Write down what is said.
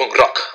Rock.